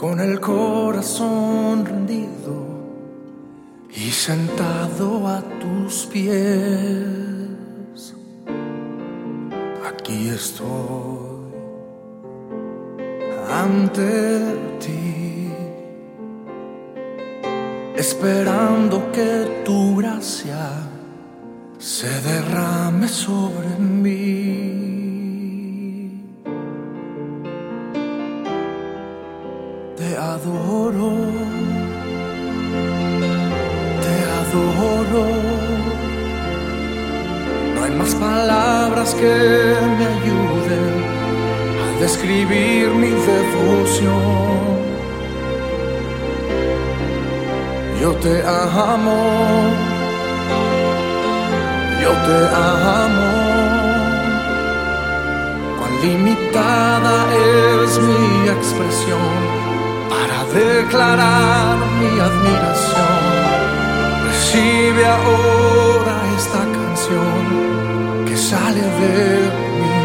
con el corazón rendido y sentado a tus pies. Aquí estoy ante ti, esperando que tu gracia se derrame sobre mí. Te adoro, te adoro. No hay más palabras que me ayuden a describir mi devoción. Yo te amo, yo te amo. Cuán limitada es mi expresión para declarar mi admiración. Recibe ahora esta canción que sale de mi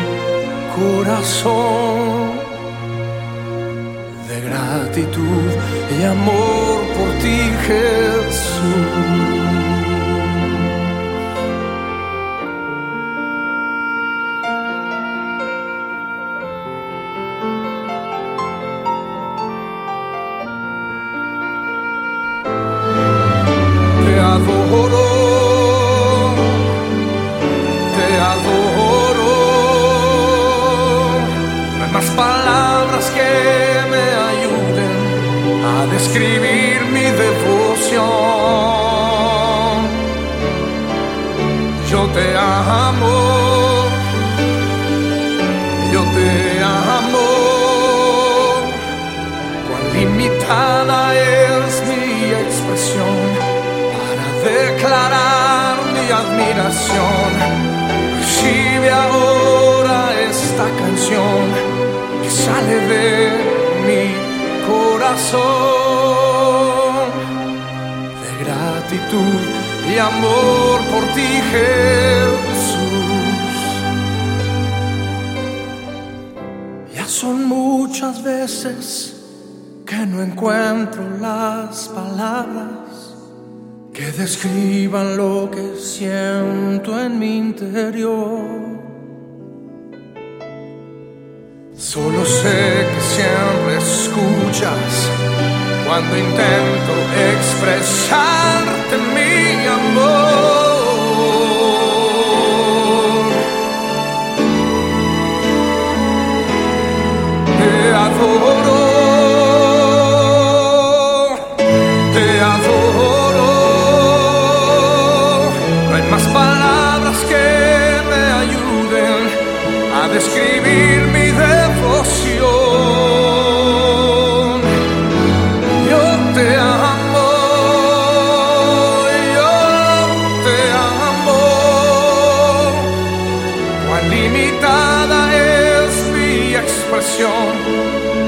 corazón de gratitud y amor por ti, Jesús. Te amo, yo te amo. Cuán limitada es mi expresión para declarar mi admiración. Recibe ahora esta canción que sale de mi corazón de gratitud y amor por ti, Jesús. Ya son muchas veces que no encuentro las palabras que describan lo que siento en mi interior. Solo sé que siempre escuchas cuando intento expresarte adoro, te adoro. No hay más palabras que me ayuden a describir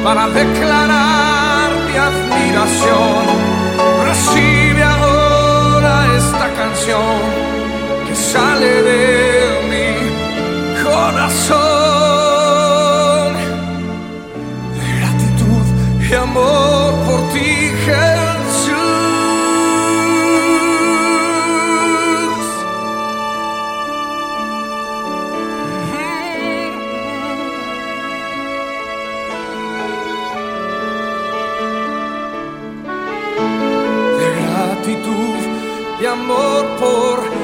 para declarar mi admiración. Recibe ahora esta canción que sale de amor por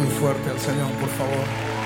Gratitud fuerte al Señor, por favor.